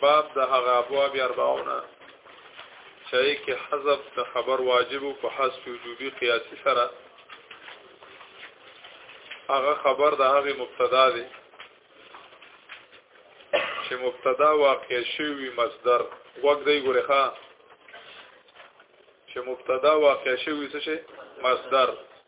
باب د هغه ابواب 40 چې کې حذف د خبر واجب او په حذف وجوبي قياسي سره هغه خبر د هغه مبتدا دی چې مبتدا واقع شوی مصدر وګ دی ګوره ښا چې مبتدا واقع شوی څه شي مصدر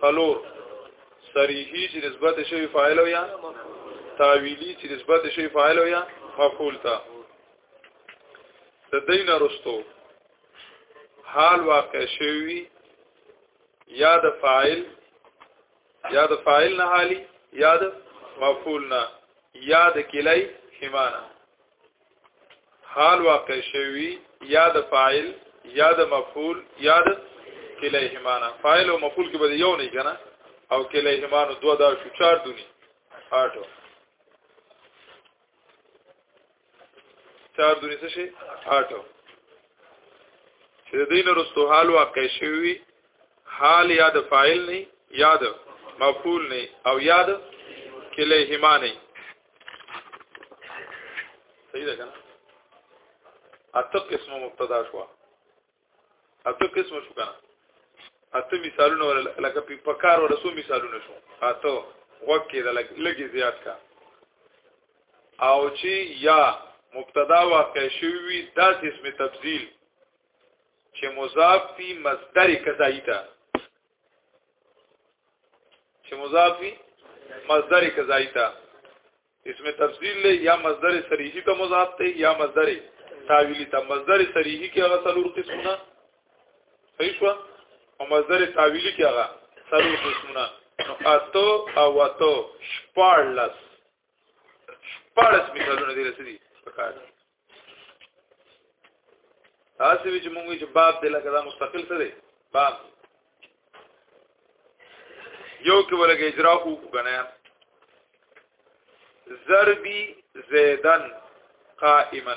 خلور صریحی چې نسبت شوی فاعل او یا تاویلی چې نسبت شوی فاعل او یا مفعول ته د دین رستو حال واقع شوی یا د فاعل یا د فاعل نه حالي یا د مفعول نه یا د کلی همانه حال واقع شوی یا د فاعل یا د مفعول یا د کلیهما نه فاعل او مفعول کې به یو نه کنه او کلیهما نو دوه دا شو چار دونی اټو چار دونی څه شي اټو چې دین رستو حال واقع شوی حال یا د فاعل نه یا د مفعول نه او یا د کلیهما نه صحیح ده کنه اته قسم مبتدا شو اته قسم شو کنه اته مثالونه ولا لکه په کار ولا سو مثالونه شو اته وکي دا لګي زیات کا او چې یا مبتدا واقع شوی دا اسم تبذیل چې مضاف تی مصدر کذایتا چې مضاف وي مصدر کذای ته اسم تفضیل له یا مصدر صریحی ته مضاف ته یا مصدر تاویلی ته مصدر صریحی کې هغه څلور قسمونه صحیح شو او مصدر تاویلی کې هغه څلور قسمونه اتو او اتو شپارلس شپارلس مثالونه دي رسېدي پکاره تاسو وی چې موږ چې باب دی لکه دا مستقل څه دی باب یو کې ولګي اجرا کو کنه ضربي زیدن قائما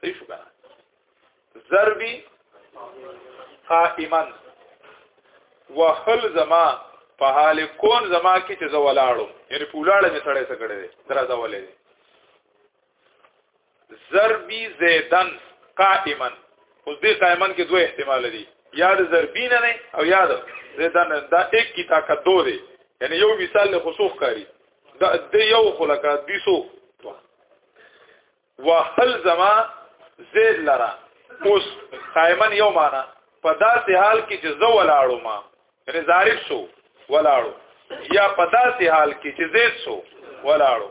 صحیح شو کنه ضربي قائما وهل زما په حال کون زما کې چې زه ولاړم یعنی په ولاړه مې سړی څه کړی دی درځه ولې دی ضربي زیدن قائما اوس دې قائما کې دوه احتمال دي یا د ضربین نه او یا د زیدن دا ایک کی طاقت دو دی یعنی یو مثال له خصوص کاری دا د یو خلکا دیسو وهل زما زید لرا اوس قائمن یو معنا په داسې حال کې چې زه ولاړو ما یعنی ظارف شو ولاړو یا په داسې حال کې چې زید شو ولاړو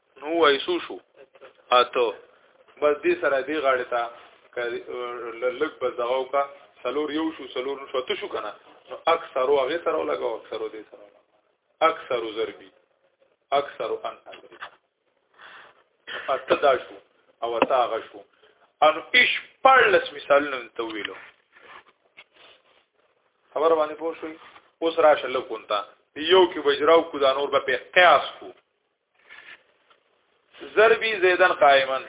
نو وای سو شو اته بس دې سره دې غاړه تا لګ بس دغه کا سلور یو شو سلور نو شو ته شو کنه نو اکثرو هغه سره لګاو اکثرو دې سره اکثرو ضربي اکثرو ان اضرب اته دا شو او تا هغه شو ان ايش پړلس مثالونه ته ویلو خبر باندې پوه شوي اوس راشه لکونتا یو کې بجراو کو دا نور به قیاس کو ضربی زیدن قائمن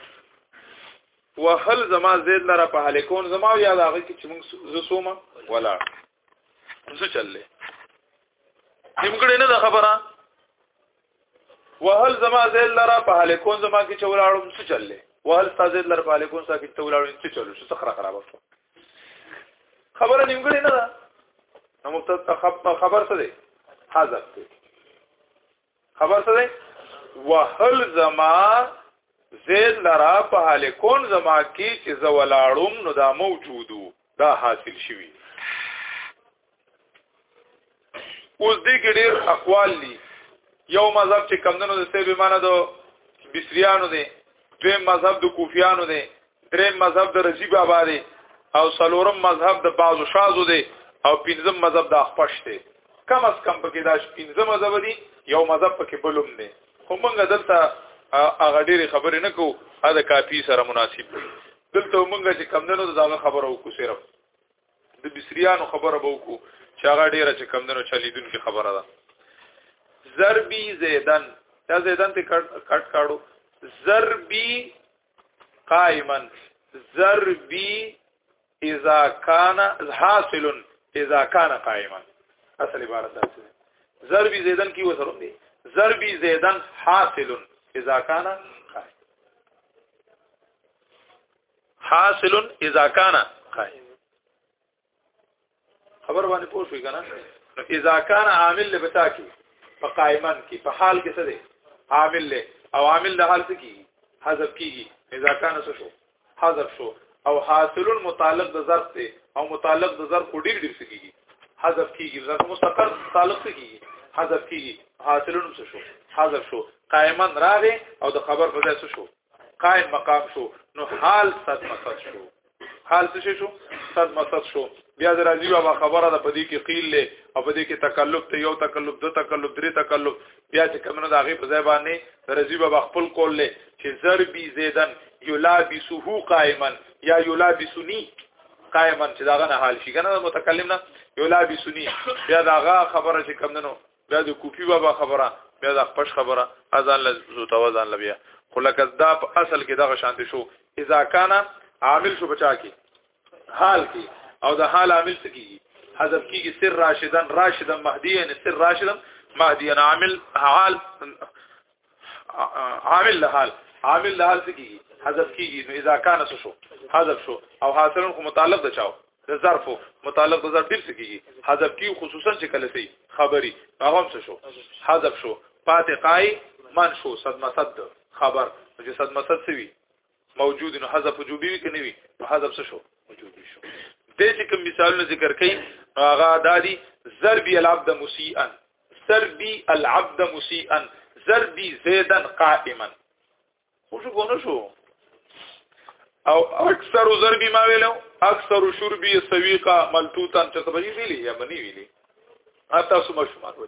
وهل زما زید لره په هلیکون زما یا دا هغه چې موږ زسومه ولا زه چللې نیمګړې نه ده خبره وهل زما زید لره په هلیکون زما کې چولاړم څه چللې وهل تاسو زید لره په هلیکون سره کې چولاړم څه چلو څه خره خراب شو خبره نیمګړې نه ده نو مبتدا خبر څه دی حاضر دی خبر څه دی وهل زما زید لرا په حال کون زما کې چې زه ولاړم نو دا موجودو دا حاصل شوی اوس دې کې ډېر اقوال دي یو مذهب چې کمندونو د سیبه معنی دو بسریانو دی دوی مذهب د کوفیانو دی درې مذهب د رضی بابا دی او سلورم مذهب د بازو شازو دی او پنځم مذهب د اخپش دی کم از کم پکې دا پنځه مذهب دي یو مذهب پکې بلوم دی خو موږ دلته هغه ډېری خبرې نه کوو دا کافی سره مناسب دی دلته موږ چې کم دنو دغه خبرو کو صرف د بصریانو خبره به وکړو چې هغه ډیره چې کم دنو چلیدونکو خبره ده ضربی زیدن دا زیدن ته کټ کاړو ضربی قائما ضربی اذا كان حاصل اذا كان قائما اصل عبارت ده ضربی زیدن کی وسرو دی ضربی زیدن حاصل اذا كان حاصل اذا كان قائم خبر باندې پوه شو کنه نو اذا كان عامل لبتا کی په قائمن کی په حال کې څه دی عامل له او عامل له حال څه کی حذف کیږي اذا كان څه شو حذف شو او حاصل متعلق د ظرف دی او متعلق د ظرف ډیر ډیر څه کیږي حذف کیږي ظرف مستقر تعلق څه کیږي حذف کیږي حاصلون څه شو حذف شو قائمن راغې او د خبر په ځای څه شو قائم مقام شو نو حال صد مسد شو حال څه شو صد مسد شو بیا د راځي بابا خبره ده پدې کې قیل له او پدې کې تکلف ته یو تکلف دو تکلف درې تکلف بیا چې کمنو د هغه په ځای باندې د راځي بابا خپل کول له چې ضربي زیدن یلابسه قائما یا یلابسنی قائما چې داغه نه حال شي کنه متکلم نه یلابسنی بیا داغه خبره چې کمنو دا د کوپی بابا خبره بیا د خپش خبره اذان له زوته وزن لبیا خو لکه دا په اصل کې دغه شانته شو اذا کان عامل شو بچا کې حال کې او د حال عامل څه کیږي حذف کیږي سر راشدن راشدن مهدی ان سر راشدن مهدی ان عامل حال عامل له حال عامل له حال څه کیږي حذف کیږي نو اذا کان څه شو حذف شو او حاصل خو متعلق د چاو د ظرف متعلق د ظرف ډیر څه کیږي حذف کی خصوصا چې کله سي خبري هغه هم څه شو حذف شو پاتې قای من شو صد مسد خبر چې صد مسد سوي موجود نو حذف وجوبي وي کني وي نو حذف څه شو وجوبي شو د چې کوم مثالونه ذکر کړي هغه دادي ضربي العبد مسيئا ضربي العبد مسيئا ضربي زيدا قائما خو شو غو شو او اکثر ضربي ما ویلو اکثر شربي سويقه ملتوتا چې تبي ویلي یا مني ویلي اته سم شمار وي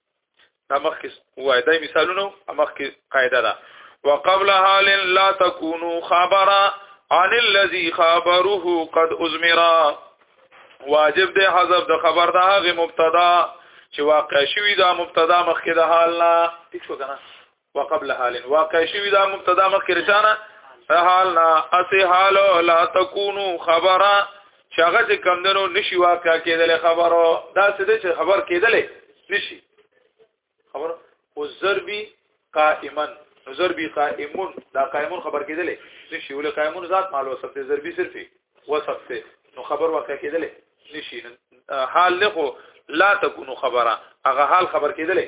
دا مخکې وای دا مثالونه مخکې قاعده ده وقبل حال لا تكونوا خبرا عن الذي خبره قد ازمرا واجب دی حذف د خبر د هغه مبتدا چې واقع شوی دا مبتدا مخکې د حال نه ټیک شو کنه وقبل حال واقع شوی دا مبتدا مخکې رچانه حال نا اسی حال لا تکونو خبره شغه چې کم دنو نشي واقع کېدل خبرو دا څه دې چې خبر کېدل نشي خبر او ضربي قائما ضربي قائمون دا قائمون خبر کېدل نشي ول قائمون ذات مال وصف دې ضربي صرفي وصف دې نو خبر واقع کېدل نشي حال له لا تکونو خبره هغه حال خبر کېدل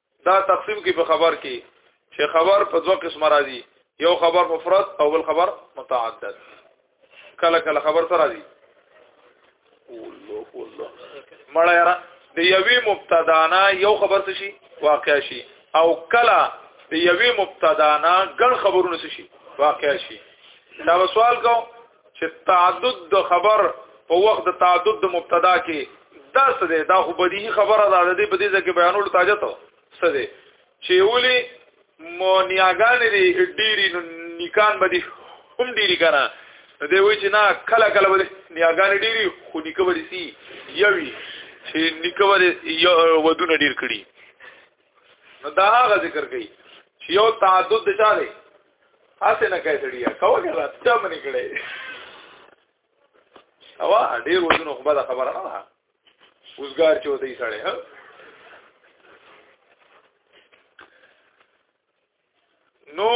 دا تقسیم کې په خبر کې چې خبر په دوه قسم راځي یو خبر مفرد او بل خبر متعدد کله کله خبر سره راځي مړه یاره د یوې مبتدا نه یو خبر څه شي واقع شي او کله د یوې مبتدا نه ګڼ خبرونه څه شي واقع شي دا سوال کوم چې تعدد د خبر په وخت د تعدد د مبتدا کې درس دی دا خو بدیهي خبره ده د دې په دې ځکه بیانول تاجت څه دی چې ولي مونیاګان دي ډيري نکان بدی هم ډيري کنه دی وای چې نه کله کله بدی نیاګان ډيري خو نکو بدی سي یوي چې نکو بدی ودونه ډیر کړي نو دا هغه ذکر کوي چې یو تعدد د چاره هڅه نه کوي سړی کاوه غلا ته منی کړي اوا ډیر وزن خو بده خبره نه ده وزګار چې وته یې سړی ها نو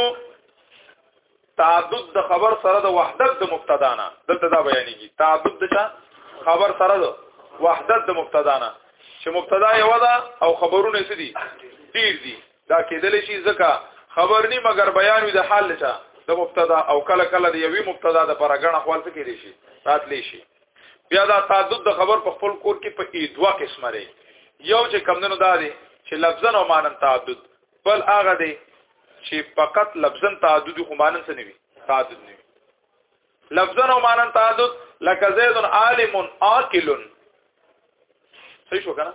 تعدد د خبر سره د وحدت د مبتدا نه دلته دا بیانېږي تعدد د خبر سره د وحدت د مبتدا نه چې مبتدا یو ده او خبرونه څه دي ډیر دي دا کېدل شي ځکه خبر ني مګر بیان وي د حال چا د مبتدا او کله کله د یوې مبتدا د پر غنه خپل څه کېدې شي راتلې شي بیا دا تعدد د خبر په خپل کور کې په ای دوا قسمه لري یو چې کمندونو دا دي چې لفظن او مانن تعدد بل هغه دي چې فقط لفظن تعدد خو مانن څه نوي تعدد نوي لفظن او مانن تعدد لکه زید عالم عاقل صحیح شو کنه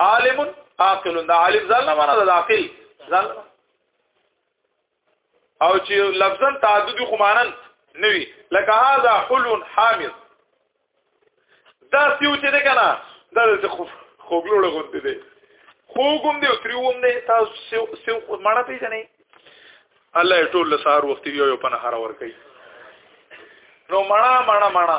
عالم عاقل دا عالم ځان نه معنا دا عاقل ځان او چې لفظا تعدد خو مانن نوي لکه هاذا حلو حامض دا سیو چې ده کنه دا د خوګلوړه غوندې ده خوګوم دی او تریوم دی تاسو سیو سیو مانا پیژنې الله ټول لسار وخت یو یو پنه هر ور کوي نو مانا مانا مانا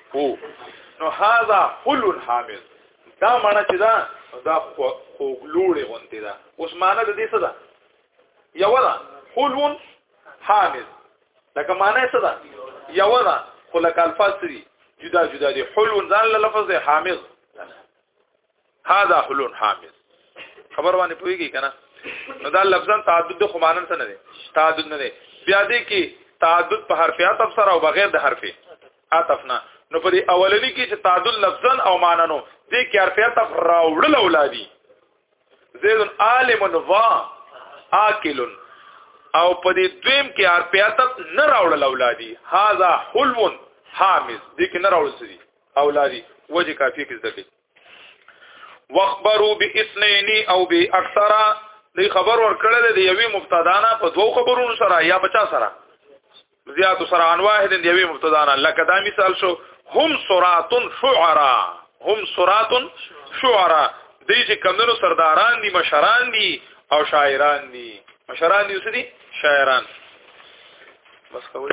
هو نو هاذا حل حامل دا معنی چې دا دا خوګلوړې غونډې ده اوس معنی د دې څه ده یو ده حلون حامل لکه معنی څه ده یو ده خو لکه الفاظ دي جدا جدا دي حلون ځان له لفظ دی حامل هاذا حلون حامل خبر باندې پويږي کنه نو دا لفظا تعدد خو مانن څه نه دی تعدد نه دی بیا دې کې تعدد په حرف عطف سره او بغیر د حرف عطف نه نو په دې اولنی کې چې تعدد لفظا او ماننو دې کې حرف عطف راوړل اولادي زید عالم وا آکل او په دې دویم کې حرف عطف نه راوړل اولادي هاذا حلون حامز دې کې نه راوړل سړي اولادي وجه کافی کې ذکر واخبروا باثنين او باكثر دې خبر ورکړل دې یوې مبتدا نه په دوو خبرونو سره یا بچا سره زیات سره ان واحد دې یوې مبتدا نه لکه دا مثال شو هم سرات شعرا هم سرات شعرا دې چې کمنو سرداران دي مشران دي او شاعران دي مشران دي اوس دي شاعران بس کوي